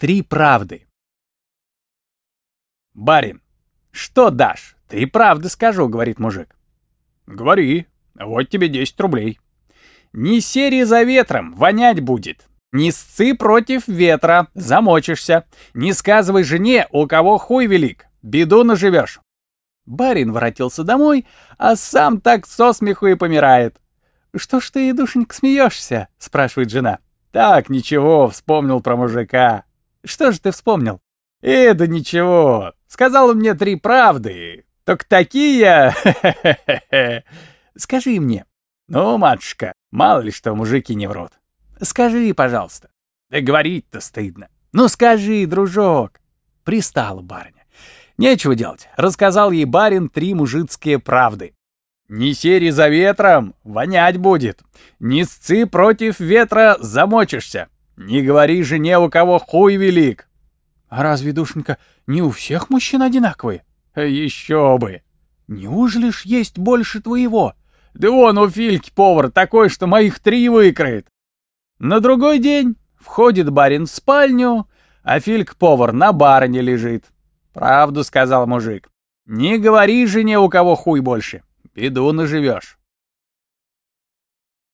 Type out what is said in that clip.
Три правды. «Барин, что дашь? Три правды скажу», — говорит мужик. «Говори, вот тебе 10 рублей». «Не серии за ветром, вонять будет. Не сцы против ветра, замочишься. Не сказывай жене, у кого хуй велик, беду наживешь». Барин воротился домой, а сам так со смеху и помирает. «Что ж ты, душенька, смеешься?» — спрашивает жена. «Так, ничего, вспомнил про мужика». «Что же ты вспомнил?» «Э, да ничего. Сказал он мне три правды. Только такие... Скажи мне». «Ну, матушка, мало ли что мужики не врут». «Скажи, пожалуйста». «Да говорить-то стыдно». «Ну скажи, дружок». Пристала барыня. Нечего делать. Рассказал ей барин три мужицкие правды. Не сери за ветром, вонять будет. Не сцы против ветра, замочишься. Не говори жене, у кого хуй велик. А разве, душенька, не у всех мужчин одинаковые? Еще бы. Неужели ж есть больше твоего? Да он у Фильки повар такой, что моих три выкроет. На другой день входит барин в спальню, а Фильк повар на барыне лежит. Правду сказал мужик. Не говори жене, у кого хуй больше. Беду наживешь.